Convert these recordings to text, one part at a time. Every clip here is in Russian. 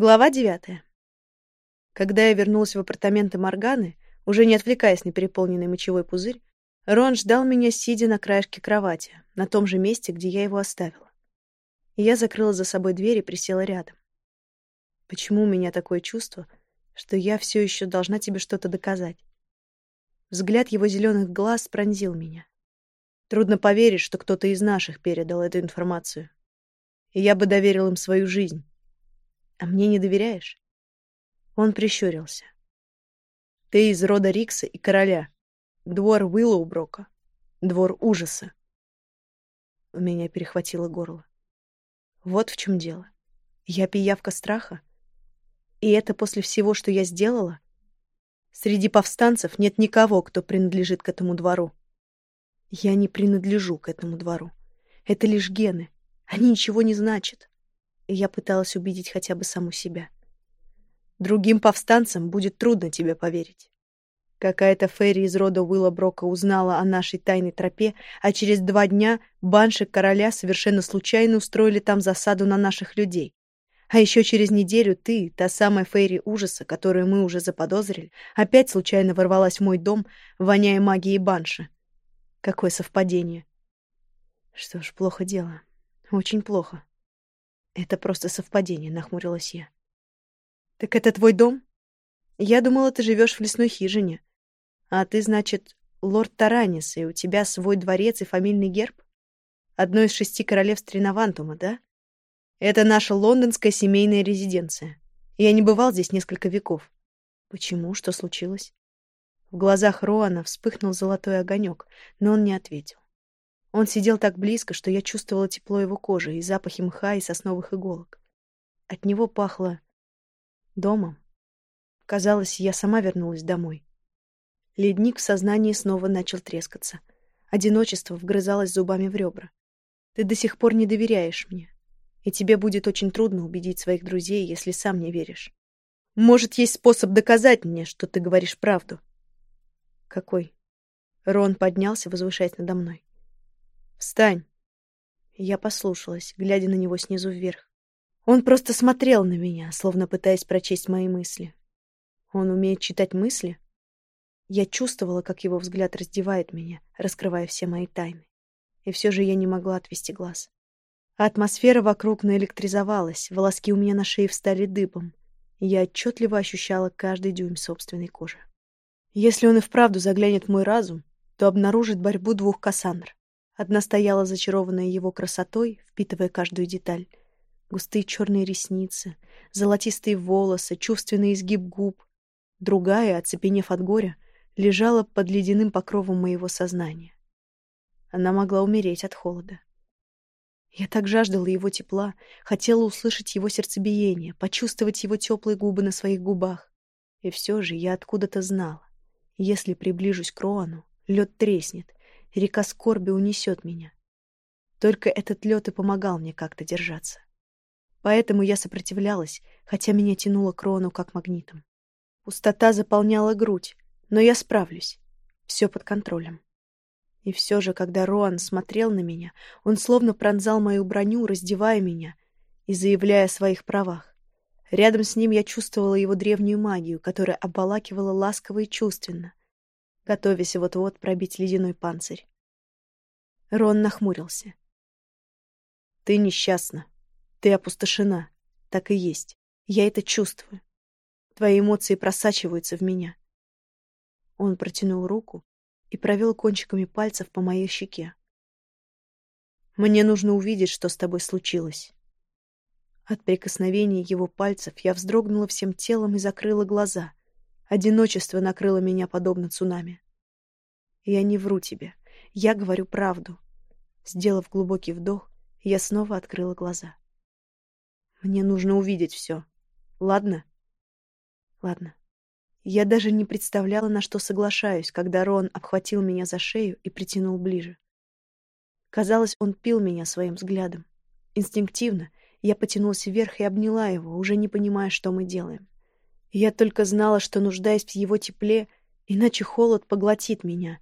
Глава девятая. Когда я вернулась в апартаменты Морганы, уже не отвлекаясь на переполненный мочевой пузырь, Рон ждал меня, сидя на краешке кровати, на том же месте, где я его оставила. Я закрыла за собой дверь и присела рядом. Почему у меня такое чувство, что я все еще должна тебе что-то доказать? Взгляд его зеленых глаз пронзил меня. Трудно поверить, что кто-то из наших передал эту информацию. И я бы доверил им свою жизнь. А мне не доверяешь? Он прищурился. Ты из рода Рикса и короля. Двор Уиллоуброка. Двор ужаса. У меня перехватило горло. Вот в чем дело. Я пиявка страха? И это после всего, что я сделала? Среди повстанцев нет никого, кто принадлежит к этому двору. Я не принадлежу к этому двору. Это лишь гены. Они ничего не значат. Я пыталась убедить хотя бы саму себя. Другим повстанцам будет трудно тебе поверить. Какая-то Ферри из рода Уилла Брока узнала о нашей тайной тропе, а через два дня банши короля совершенно случайно устроили там засаду на наших людей. А еще через неделю ты, та самая Фейри ужаса, которую мы уже заподозрили, опять случайно ворвалась в мой дом, воняя магией банши. Какое совпадение. Что ж, плохо дело. Очень плохо. Это просто совпадение, нахмурилась я. Так это твой дом? Я думала, ты живешь в лесной хижине. А ты, значит, лорд Таранис, и у тебя свой дворец и фамильный герб? Одно из шести королевств Тринавантума, да? Это наша лондонская семейная резиденция. Я не бывал здесь несколько веков. Почему? Что случилось? В глазах Роана вспыхнул золотой огонек, но он не ответил. Он сидел так близко, что я чувствовала тепло его кожи и запахи мха и сосновых иголок. От него пахло домом. Казалось, я сама вернулась домой. Ледник в сознании снова начал трескаться. Одиночество вгрызалось зубами в ребра. Ты до сих пор не доверяешь мне и тебе будет очень трудно убедить своих друзей, если сам не веришь. Может, есть способ доказать мне, что ты говоришь правду? Какой? Рон поднялся, возвышаясь надо мной. Встань. Я послушалась, глядя на него снизу вверх. Он просто смотрел на меня, словно пытаясь прочесть мои мысли. Он умеет читать мысли? Я чувствовала, как его взгляд раздевает меня, раскрывая все мои тайны. И все же я не могла отвести глаз. Атмосфера вокруг наэлектризовалась, волоски у меня на шее встали дыбом. Я отчетливо ощущала каждый дюйм собственной кожи. Если он и вправду заглянет в мой разум, то обнаружит борьбу двух Кассандр. Одна стояла зачарованная его красотой, впитывая каждую деталь. Густые черные ресницы, золотистые волосы, чувственный изгиб губ. Другая, оцепенев от горя, лежала под ледяным покровом моего сознания. Она могла умереть от холода. Я так жаждала его тепла, хотела услышать его сердцебиение, почувствовать его теплые губы на своих губах. И все же я откуда-то знала. Если приближусь к Роану, лед треснет, река скорби унесет меня. Только этот лед и помогал мне как-то держаться. Поэтому я сопротивлялась, хотя меня тянуло к Роану как магнитом. Пустота заполняла грудь, но я справлюсь. Все под контролем. И все же, когда Роан смотрел на меня, он словно пронзал мою броню, раздевая меня и заявляя о своих правах. Рядом с ним я чувствовала его древнюю магию, которая обволакивала ласково и чувственно, готовясь вот-вот пробить ледяной панцирь. Рон нахмурился. «Ты несчастна. Ты опустошена. Так и есть. Я это чувствую. Твои эмоции просачиваются в меня». Он протянул руку, и провел кончиками пальцев по моей щеке. «Мне нужно увидеть, что с тобой случилось». От прикосновения его пальцев я вздрогнула всем телом и закрыла глаза. Одиночество накрыло меня подобно цунами. «Я не вру тебе. Я говорю правду». Сделав глубокий вдох, я снова открыла глаза. «Мне нужно увидеть все. Ладно?» «Ладно». Я даже не представляла, на что соглашаюсь, когда Рон обхватил меня за шею и притянул ближе. Казалось, он пил меня своим взглядом. Инстинктивно я потянулась вверх и обняла его, уже не понимая, что мы делаем. Я только знала, что нуждаюсь в его тепле, иначе холод поглотит меня.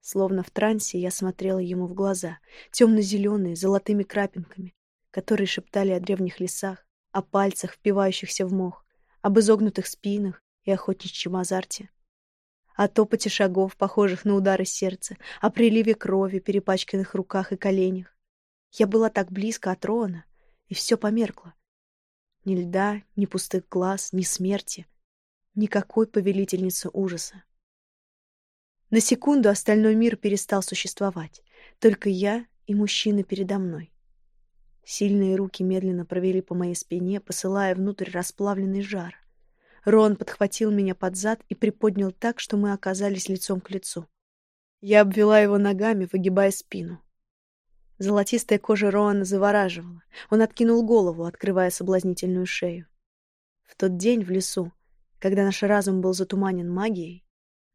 Словно в трансе я смотрела ему в глаза, темно-зеленые, золотыми крапинками, которые шептали о древних лесах, о пальцах, впивающихся в мох, об изогнутых спинах и охотничьем азарте. О топоте шагов, похожих на удары сердца, о приливе крови, перепачканных руках и коленях. Я была так близко от Роана, и все померкло. Ни льда, ни пустых глаз, ни смерти. Никакой повелительницы ужаса. На секунду остальной мир перестал существовать. Только я и мужчина передо мной. Сильные руки медленно провели по моей спине, посылая внутрь расплавленный жар. Рон подхватил меня под зад и приподнял так, что мы оказались лицом к лицу. Я обвела его ногами, выгибая спину. Золотистая кожа Роана завораживала. Он откинул голову, открывая соблазнительную шею. В тот день в лесу, когда наш разум был затуманен магией,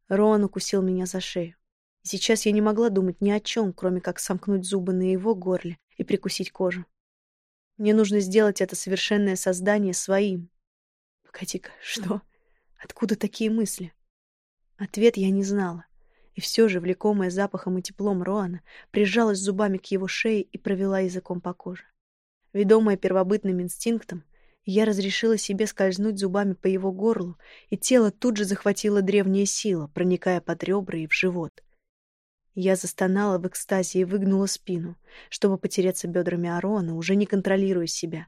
Роан укусил меня за шею. Сейчас я не могла думать ни о чем, кроме как сомкнуть зубы на его горле и прикусить кожу. Мне нужно сделать это совершенное создание своим. Погоди-ка, что? Откуда такие мысли? Ответ я не знала. И все же, влекомая запахом и теплом Роана, прижалась зубами к его шее и провела языком по коже. Ведомая первобытным инстинктом, я разрешила себе скользнуть зубами по его горлу, и тело тут же захватило древняя сила, проникая под ребра и в живот. Я застонала в экстазе и выгнула спину, чтобы потереться бедрами Арона, уже не контролируя себя.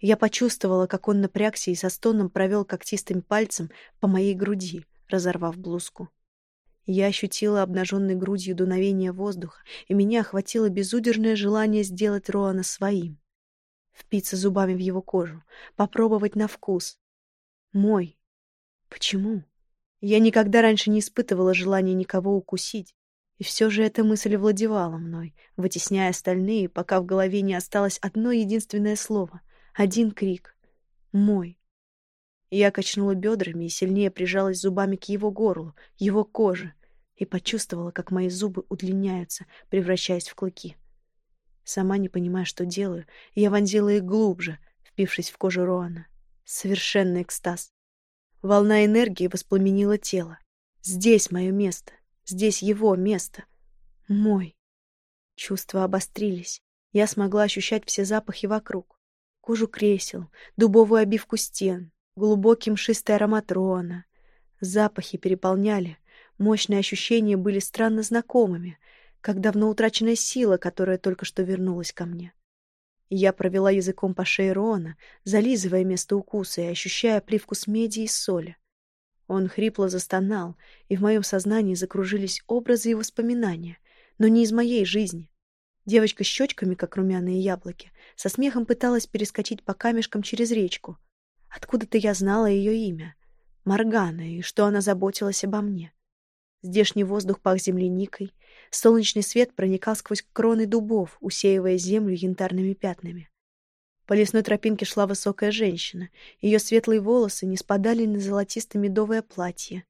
Я почувствовала, как он напрягся и со стоном провел когтистым пальцем по моей груди, разорвав блузку. Я ощутила обнаженной грудью дуновение воздуха, и меня охватило безудержное желание сделать Роана своим. Впиться зубами в его кожу, попробовать на вкус. Мой. Почему? Я никогда раньше не испытывала желания никого укусить, и все же эта мысль владевала мной, вытесняя остальные, пока в голове не осталось одно единственное слово, один крик. «Мой». Я качнула бедрами и сильнее прижалась зубами к его горлу, его коже, и почувствовала, как мои зубы удлиняются, превращаясь в клыки. Сама не понимая, что делаю, я вонзила их глубже, впившись в кожу Роана. Совершенный экстаз. Волна энергии воспламенила тело. Здесь мое место. Здесь его место. Мой. Чувства обострились. Я смогла ощущать все запахи вокруг. Кожу кресел, дубовую обивку стен, глубокий мшистый аромат Роана. Запахи переполняли. Мощные ощущения были странно знакомыми, как давно утраченная сила, которая только что вернулась ко мне. Я провела языком по шее Роана, зализывая место укуса и ощущая привкус меди и соли. Он хрипло застонал, и в моем сознании закружились образы и воспоминания, но не из моей жизни. Девочка с щечками, как румяные яблоки, со смехом пыталась перескочить по камешкам через речку. Откуда-то я знала ее имя. Моргана, и что она заботилась обо мне. Здешний воздух пах земляникой, солнечный свет проникал сквозь кроны дубов, усеивая землю янтарными пятнами. По лесной тропинке шла высокая женщина. Ее светлые волосы не спадали на золотисто-медовое платье.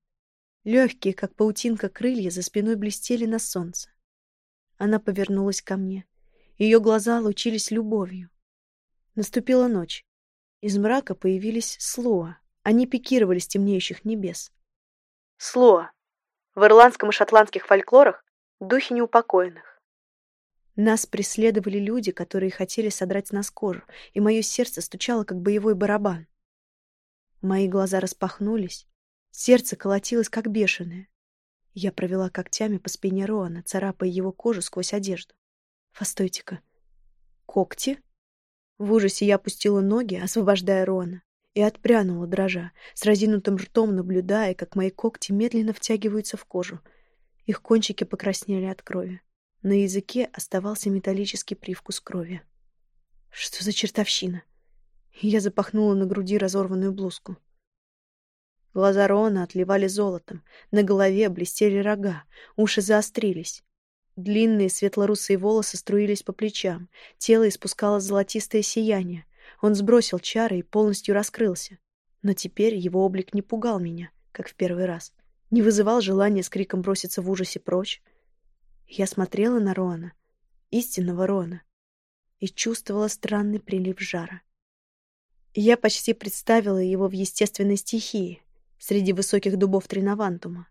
Легкие, как паутинка крылья, за спиной блестели на солнце. Она повернулась ко мне. Ее глаза лучились любовью. Наступила ночь. Из мрака появились слоа. Они пикировали с темнеющих небес. Слоа. В ирландском и шотландских фольклорах духи неупокоенных. Нас преследовали люди, которые хотели содрать с нас кожу, и мое сердце стучало, как боевой барабан. Мои глаза распахнулись, сердце колотилось, как бешеное. Я провела когтями по спине Роана, царапая его кожу сквозь одежду. Постойте-ка. Когти? В ужасе я опустила ноги, освобождая Роана, и отпрянула, дрожа, с разинутым ртом наблюдая, как мои когти медленно втягиваются в кожу. Их кончики покраснели от крови. На языке оставался металлический привкус крови. Что за чертовщина? Я запахнула на груди разорванную блузку. Глаза Рона отливали золотом, на голове блестели рога, уши заострились. Длинные светлорусые волосы струились по плечам, тело испускало золотистое сияние. Он сбросил чары и полностью раскрылся. Но теперь его облик не пугал меня, как в первый раз. Не вызывал желания с криком броситься в ужасе прочь. Я смотрела на Рона, истинного Рона, и чувствовала странный прилив жара. Я почти представила его в естественной стихии, среди высоких дубов Тринавантума.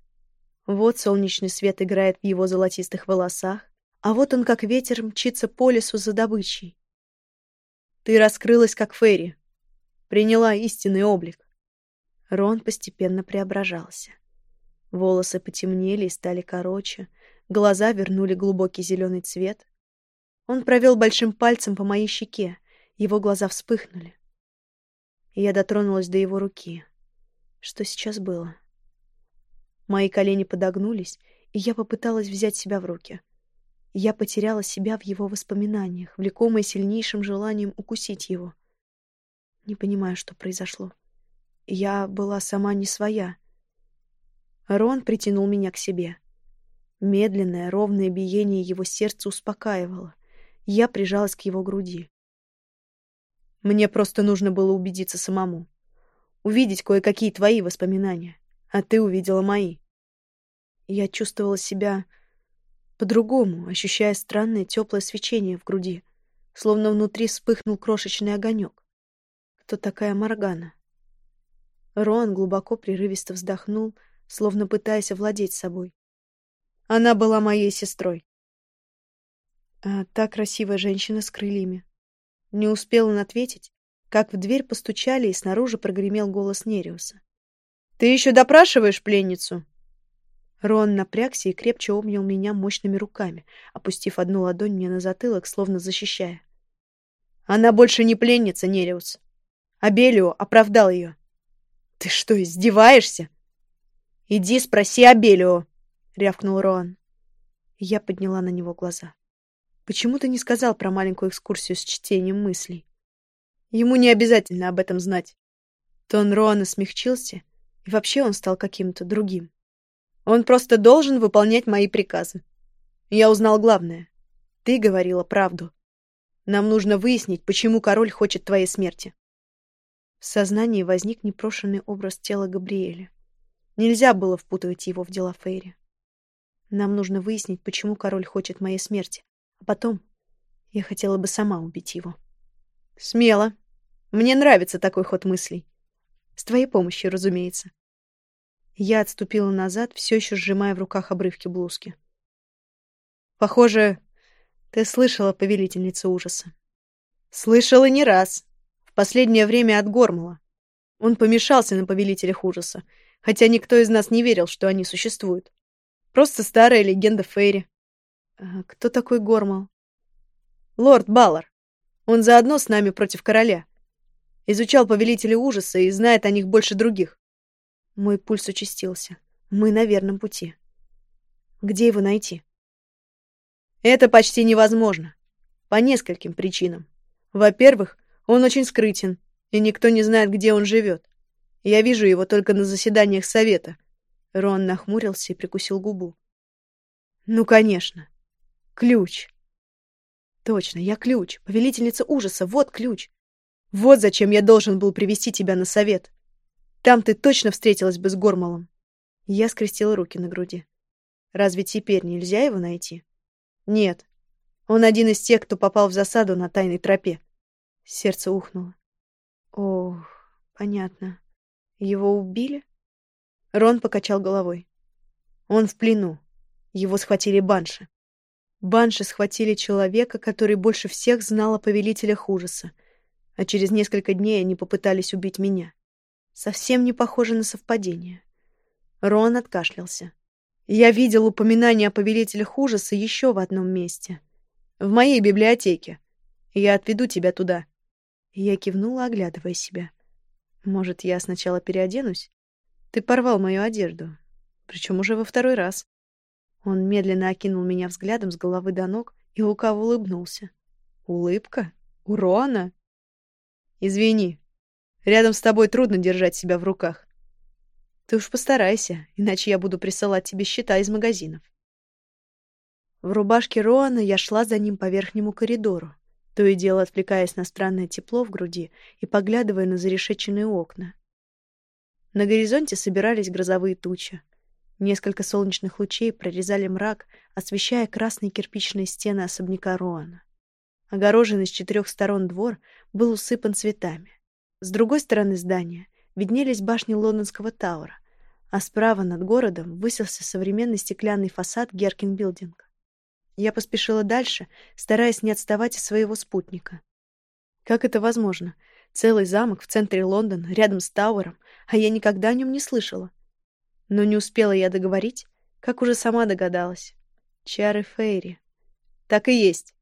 Вот солнечный свет играет в его золотистых волосах, а вот он, как ветер, мчится по лесу за добычей. «Ты раскрылась, как Ферри», приняла истинный облик. Рон постепенно преображался. Волосы потемнели и стали короче, глаза вернули глубокий зеленый цвет. Он провел большим пальцем по моей щеке, его глаза вспыхнули. Я дотронулась до его руки. Что сейчас было? Мои колени подогнулись, и я попыталась взять себя в руки. Я потеряла себя в его воспоминаниях, влекомая сильнейшим желанием укусить его. Не понимаю, что произошло. Я была сама не своя. Рон притянул меня к себе. Медленное, ровное биение его сердца успокаивало. Я прижалась к его груди. Мне просто нужно было убедиться самому. Увидеть кое-какие твои воспоминания, а ты увидела мои. Я чувствовала себя по-другому, ощущая странное теплое свечение в груди, словно внутри вспыхнул крошечный огонек. Кто такая Моргана? Роан глубоко прерывисто вздохнул, словно пытаясь овладеть собой. Она была моей сестрой. А та красивая женщина с крыльями. Не успел он ответить, как в дверь постучали, и снаружи прогремел голос Нериуса. «Ты еще допрашиваешь пленницу?» Рон напрягся и крепче обнял меня мощными руками, опустив одну ладонь мне на затылок, словно защищая. «Она больше не пленница, Нериус. Абелио оправдал ее». «Ты что, издеваешься?» «Иди спроси Абелио», — рявкнул Роан. Я подняла на него глаза. Почему ты не сказал про маленькую экскурсию с чтением мыслей? Ему не обязательно об этом знать. Тон Роана смягчился, и вообще он стал каким-то другим. Он просто должен выполнять мои приказы. Я узнал главное. Ты говорила правду. Нам нужно выяснить, почему король хочет твоей смерти. В сознании возник непрошенный образ тела Габриэля. Нельзя было впутывать его в дела Фейри. Нам нужно выяснить, почему король хочет моей смерти. А потом я хотела бы сама убить его. Смело. Мне нравится такой ход мыслей. С твоей помощью, разумеется. Я отступила назад, все еще сжимая в руках обрывки блузки. Похоже, ты слышала повелительницу ужаса. Слышала не раз. В последнее время от Гормала. Он помешался на повелителях ужаса, хотя никто из нас не верил, что они существуют. Просто старая легенда Фейри. А кто такой Гормал? Лорд Баллар. Он заодно с нами против короля. Изучал повелителей ужаса и знает о них больше других. Мой пульс участился. Мы на верном пути. Где его найти? Это почти невозможно. По нескольким причинам. Во-первых, он очень скрытен, и никто не знает, где он живет. Я вижу его только на заседаниях совета. Рон нахмурился и прикусил губу. Ну, конечно. Ключ. Точно, я ключ. Повелительница ужаса. Вот ключ. Вот зачем я должен был привести тебя на совет. Там ты точно встретилась бы с Гормалом. Я скрестила руки на груди. Разве теперь нельзя его найти? Нет. Он один из тех, кто попал в засаду на тайной тропе. Сердце ухнуло. Ох, понятно. Его убили? Рон покачал головой. Он в плену. Его схватили банши. Банши схватили человека, который больше всех знал о повелителях ужаса, а через несколько дней они попытались убить меня. Совсем не похоже на совпадение. Рон откашлялся. Я видел упоминание о повелителях ужаса еще в одном месте. В моей библиотеке. Я отведу тебя туда. Я кивнула, оглядывая себя. Может, я сначала переоденусь? Ты порвал мою одежду. Причем уже во второй раз. Он медленно окинул меня взглядом с головы до ног и лукаво улыбнулся. Улыбка? У Рона? Извини. Рядом с тобой трудно держать себя в руках. Ты уж постарайся, иначе я буду присылать тебе счета из магазинов. В рубашке Роана я шла за ним по верхнему коридору, то и дело отвлекаясь на странное тепло в груди и поглядывая на зарешеченные окна. На горизонте собирались грозовые тучи. Несколько солнечных лучей прорезали мрак, освещая красные кирпичные стены особняка Роана. Огороженный с четырех сторон двор был усыпан цветами. С другой стороны здания виднелись башни лондонского Таура, а справа над городом высился современный стеклянный фасад Геркин Билдинг. Я поспешила дальше, стараясь не отставать от своего спутника. Как это возможно? Целый замок в центре Лондона, рядом с Тауэром, а я никогда о нем не слышала. Но не успела я договорить, как уже сама догадалась. Чары Фейри. Так и есть.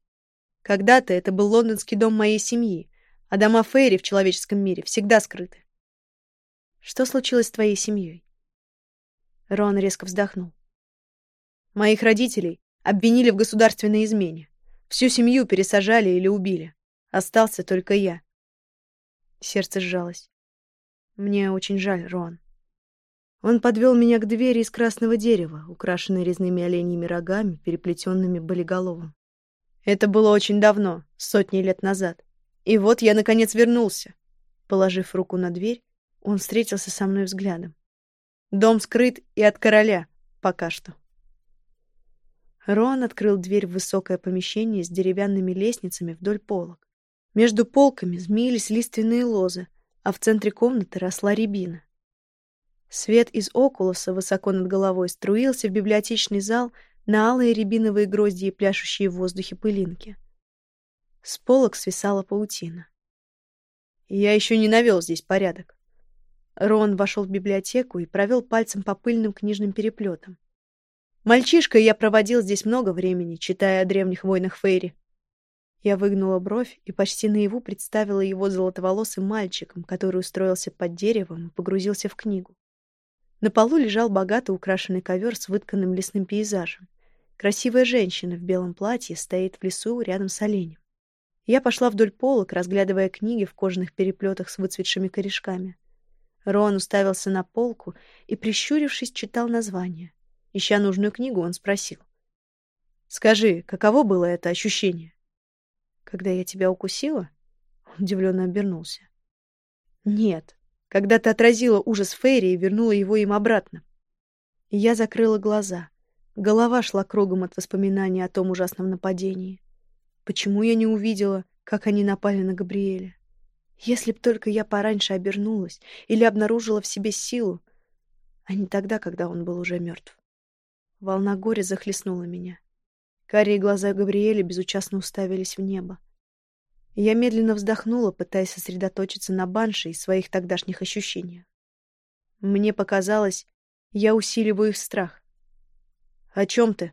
Когда-то это был лондонский дом моей семьи, а дома Фейри в человеческом мире всегда скрыты. Что случилось с твоей семьей? Рон резко вздохнул. Моих родителей обвинили в государственной измене. Всю семью пересажали или убили. Остался только я. Сердце сжалось. Мне очень жаль, Рон. Он подвел меня к двери из красного дерева, украшенной резными оленьими рогами, переплетенными болиголовым. Это было очень давно, сотни лет назад. И вот я, наконец, вернулся. Положив руку на дверь, он встретился со мной взглядом. Дом скрыт и от короля, пока что. Рон открыл дверь в высокое помещение с деревянными лестницами вдоль полок. Между полками змеились лиственные лозы, а в центре комнаты росла рябина. Свет из окулуса высоко над головой струился в библиотечный зал на алые рябиновые грозди и пляшущие в воздухе пылинки. С полок свисала паутина. Я еще не навел здесь порядок. Рон вошел в библиотеку и провел пальцем по пыльным книжным переплетам. Мальчишкой я проводил здесь много времени, читая о древних войнах Фейри. Я выгнула бровь и почти наяву представила его золотоволосым мальчиком, который устроился под деревом и погрузился в книгу. На полу лежал богато украшенный ковер с вытканным лесным пейзажем. Красивая женщина в белом платье стоит в лесу рядом с оленем. Я пошла вдоль полок, разглядывая книги в кожаных переплетах с выцветшими корешками. Рон уставился на полку и, прищурившись, читал название. Ища нужную книгу, он спросил. «Скажи, каково было это ощущение?» «Когда я тебя укусила?» Он удивленно обернулся. «Нет, когда ты отразила ужас Фейри и вернула его им обратно. Я закрыла глаза. Голова шла кругом от воспоминаний о том ужасном нападении. Почему я не увидела, как они напали на Габриэля? Если б только я пораньше обернулась или обнаружила в себе силу, а не тогда, когда он был уже мертв. Волна горя захлестнула меня. Карие глаза Габриэля безучастно уставились в небо. Я медленно вздохнула, пытаясь сосредоточиться на банше и своих тогдашних ощущениях. Мне показалось, я усиливаю их страх. «О чем ты?»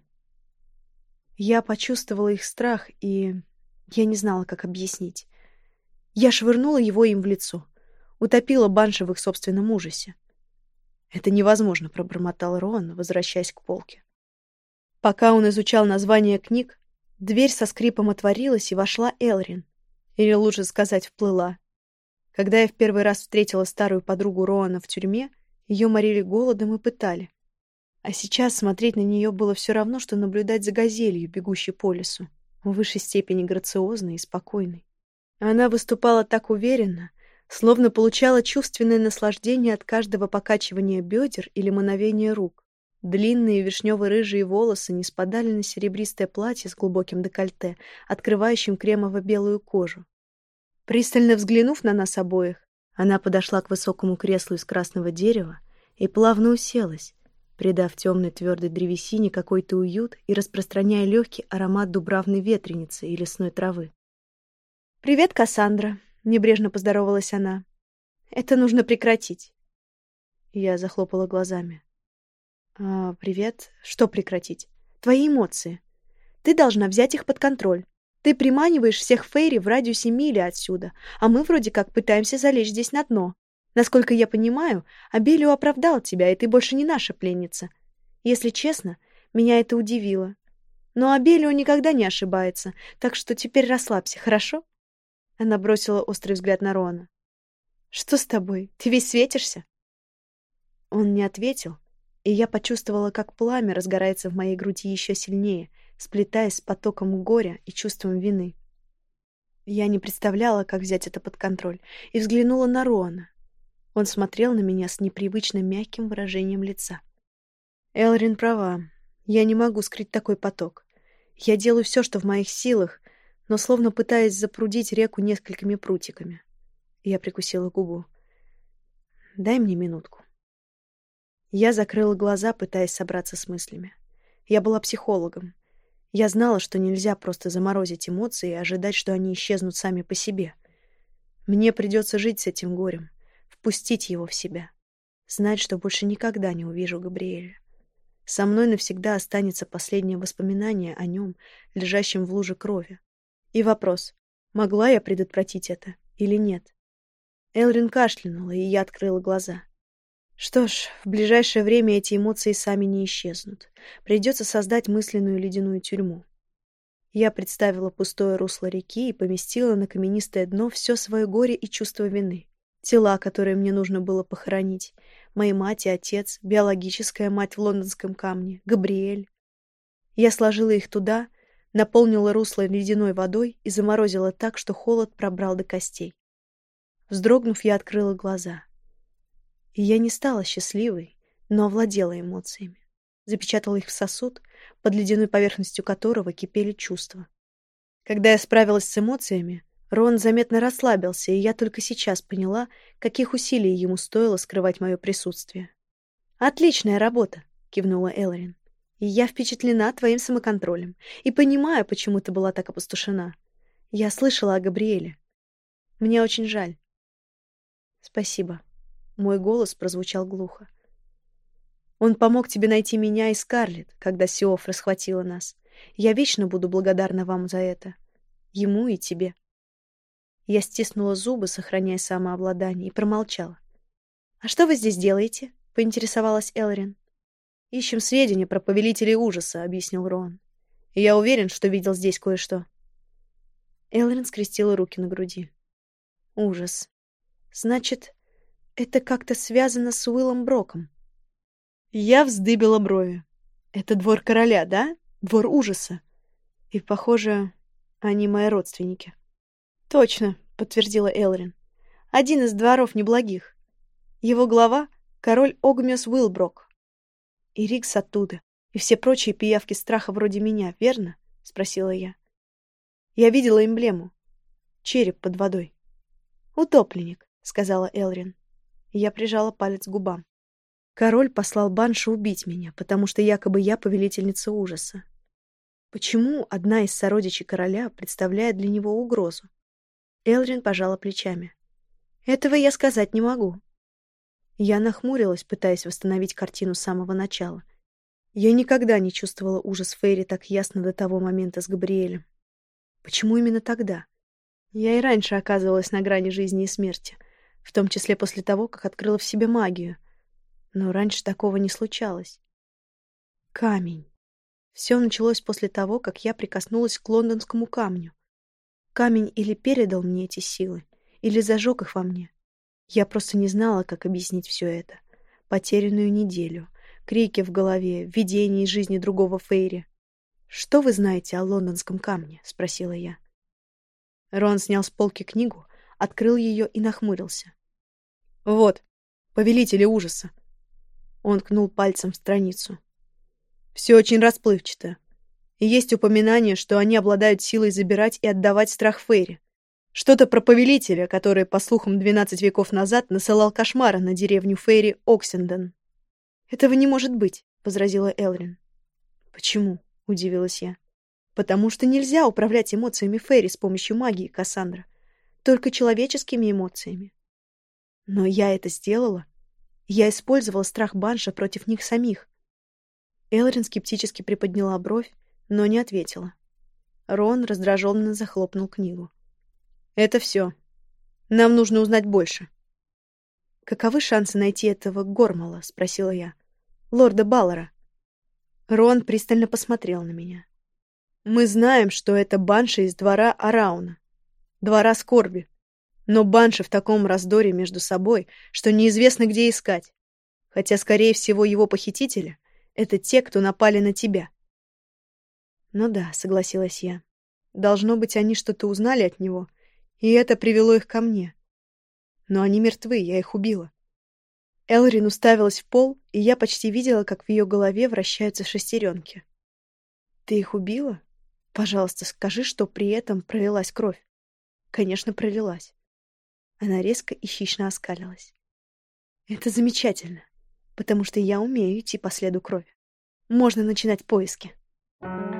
Я почувствовала их страх, и я не знала, как объяснить. Я швырнула его им в лицо, утопила банша в их собственном ужасе. «Это невозможно», — пробормотал Рон, возвращаясь к полке. Пока он изучал название книг, дверь со скрипом отворилась, и вошла Элрин. Или лучше сказать, вплыла. Когда я в первый раз встретила старую подругу Роана в тюрьме, ее морили голодом и пытали. А сейчас смотреть на нее было все равно, что наблюдать за газелью, бегущей по лесу, в высшей степени грациозной и спокойной. Она выступала так уверенно, словно получала чувственное наслаждение от каждого покачивания бедер или мановения рук. Длинные вишнево-рыжие волосы не спадали на серебристое платье с глубоким декольте, открывающим кремово-белую кожу. Пристально взглянув на нас обоих, она подошла к высокому креслу из красного дерева и плавно уселась, придав темной твердой древесине какой-то уют и распространяя легкий аромат дубравной ветреницы и лесной травы. «Привет, Кассандра», — небрежно поздоровалась она. «Это нужно прекратить». Я захлопала глазами. А, привет. Что прекратить? Твои эмоции. Ты должна взять их под контроль. Ты приманиваешь всех Фейри в радиусе мили отсюда, а мы вроде как пытаемся залечь здесь на дно. Насколько я понимаю, Абелио оправдал тебя, и ты больше не наша пленница. Если честно, меня это удивило. Но Абелио никогда не ошибается, так что теперь расслабься, хорошо?» Она бросила острый взгляд на Рона. «Что с тобой? Ты весь светишься?» Он не ответил, и я почувствовала, как пламя разгорается в моей груди еще сильнее, сплетаясь с потоком горя и чувством вины. Я не представляла, как взять это под контроль, и взглянула на Рона. Он смотрел на меня с непривычно мягким выражением лица. Элрин права. Я не могу скрыть такой поток. Я делаю все, что в моих силах, но словно пытаясь запрудить реку несколькими прутиками. Я прикусила губу. «Дай мне минутку». Я закрыла глаза, пытаясь собраться с мыслями. Я была психологом. Я знала, что нельзя просто заморозить эмоции и ожидать, что они исчезнут сами по себе. Мне придется жить с этим горем, впустить его в себя, знать, что больше никогда не увижу Габриэля. Со мной навсегда останется последнее воспоминание о нем, лежащем в луже крови. И вопрос, могла я предотвратить это или нет? Элрин кашлянула, и я открыла глаза. Что ж, в ближайшее время эти эмоции сами не исчезнут. Придется создать мысленную ледяную тюрьму. Я представила пустое русло реки и поместила на каменистое дно все свое горе и чувство вины. Тела, которые мне нужно было похоронить. Мои мать и отец, биологическая мать в лондонском камне, Габриэль. Я сложила их туда, наполнила русло ледяной водой и заморозила так, что холод пробрал до костей. Вздрогнув, я открыла глаза. И я не стала счастливой, но овладела эмоциями. Запечатала их в сосуд, под ледяной поверхностью которого кипели чувства. Когда я справилась с эмоциями, Рон заметно расслабился, и я только сейчас поняла, каких усилий ему стоило скрывать мое присутствие. «Отличная работа!» — кивнула Элрин. «И я впечатлена твоим самоконтролем и понимаю, почему ты была так опустошена. Я слышала о Габриэле. Мне очень жаль. Спасибо. Мой голос прозвучал глухо. Он помог тебе найти меня и Скарлетт, когда Сиоф расхватила нас. Я вечно буду благодарна вам за это. Ему и тебе. Я стиснула зубы, сохраняя самообладание, и промолчала. «А что вы здесь делаете?» — поинтересовалась Элрин. «Ищем сведения про повелителей ужаса», — объяснил Рон. «И я уверен, что видел здесь кое-что». Элрин скрестила руки на груди. «Ужас. Значит, это как-то связано с Уиллом Броком. Я вздыбила брови. Это двор короля, да? Двор ужаса. И, похоже, они мои родственники. Точно, подтвердила Элрин. Один из дворов неблагих. Его глава — король Огмиос Уиллброк. И Рикс оттуда. И все прочие пиявки страха вроде меня, верно? Спросила я. Я видела эмблему. Череп под водой. Утопленник сказала Элрин. Я прижала палец к губам. Король послал Банша убить меня, потому что якобы я повелительница ужаса. Почему одна из сородичей короля представляет для него угрозу? Элрин пожала плечами. Этого я сказать не могу. Я нахмурилась, пытаясь восстановить картину с самого начала. Я никогда не чувствовала ужас Фейри так ясно до того момента с Габриэлем. Почему именно тогда? Я и раньше оказывалась на грани жизни и смерти — в том числе после того, как открыла в себе магию. Но раньше такого не случалось. Камень. Все началось после того, как я прикоснулась к лондонскому камню. Камень или передал мне эти силы, или зажег их во мне. Я просто не знала, как объяснить все это. Потерянную неделю, крики в голове, видение из жизни другого Фейри. «Что вы знаете о лондонском камне?» — спросила я. Рон снял с полки книгу, открыл ее и нахмурился. «Вот, повелители ужаса!» Он кнул пальцем в страницу. «Все очень расплывчато. Есть упоминание, что они обладают силой забирать и отдавать страх Фейри. Что-то про повелителя, который, по слухам, двенадцать веков назад насылал кошмары на деревню Фейри Оксенден. «Этого не может быть», — возразила Элрин. «Почему?» — удивилась я. «Потому что нельзя управлять эмоциями Фейри с помощью магии, Кассандра только человеческими эмоциями. Но я это сделала. Я использовала страх Банша против них самих. Элрин скептически приподняла бровь, но не ответила. Рон раздраженно захлопнул книгу. «Это все. Нам нужно узнать больше». «Каковы шансы найти этого Гормала?» — спросила я. «Лорда Баллара». Рон пристально посмотрел на меня. «Мы знаем, что это банша из двора Арауна двора скорби. Но банши в таком раздоре между собой, что неизвестно, где искать. Хотя, скорее всего, его похитители — это те, кто напали на тебя. Ну да, согласилась я. Должно быть, они что-то узнали от него, и это привело их ко мне. Но они мертвы, я их убила. Элрин уставилась в пол, и я почти видела, как в ее голове вращаются шестеренки. «Ты их убила? Пожалуйста, скажи, что при этом пролилась кровь». Конечно, пролилась. Она резко и хищно оскалилась. Это замечательно, потому что я умею идти по следу крови. Можно начинать поиски. Thank you.